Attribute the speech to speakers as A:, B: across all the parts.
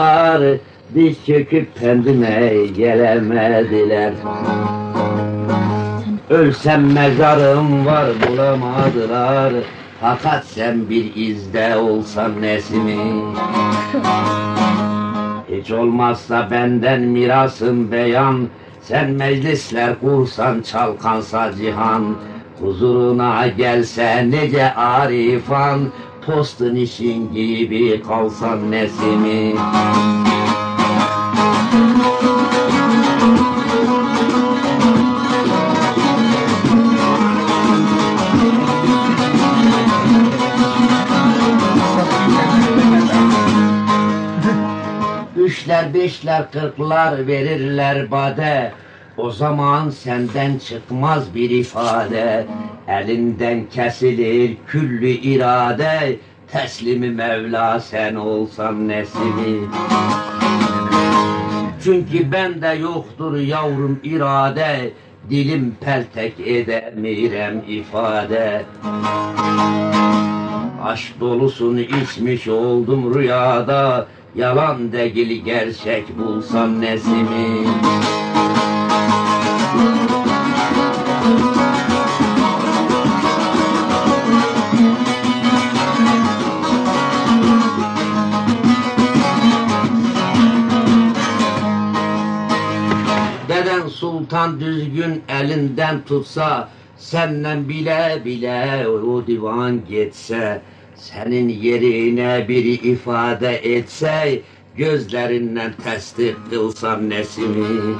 A: Ar, Diş çöküp kendine gelemediler. Ölsem mezarım var bulamadılar. Fakat sen bir izde olsan nesimi? Hiç olmazsa benden mirasın beyan. Sen meclisler kursan çalkansa cihan. Huzuruna gelse nece arifan Postun işin gibi kalsan nesimi Üçler, beşler, kırklar verirler bade. O zaman senden çıkmaz bir ifade Elinden kesilir küllü irade Teslimi Mevla sen olsan nesimi Çünkü bende yoktur yavrum irade Dilim peltek edemirem ifade. Aşk dolusun içmiş oldum rüyada Yalan değil gerçek bulsam nesimi Deden sultan düzgün elinden tutsa Senden bile bile o divan geçse Senin yerine biri ifade etse Gözlerinden tasdik kılsam nesimi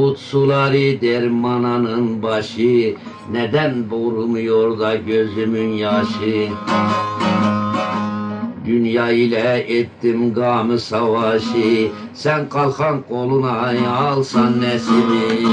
A: Davut suları dermananın başı. Neden vurmuyor da gözümün yaşı? Dünya ile ettim gamı savaşı. Sen kalkan koluna Alsan nesimi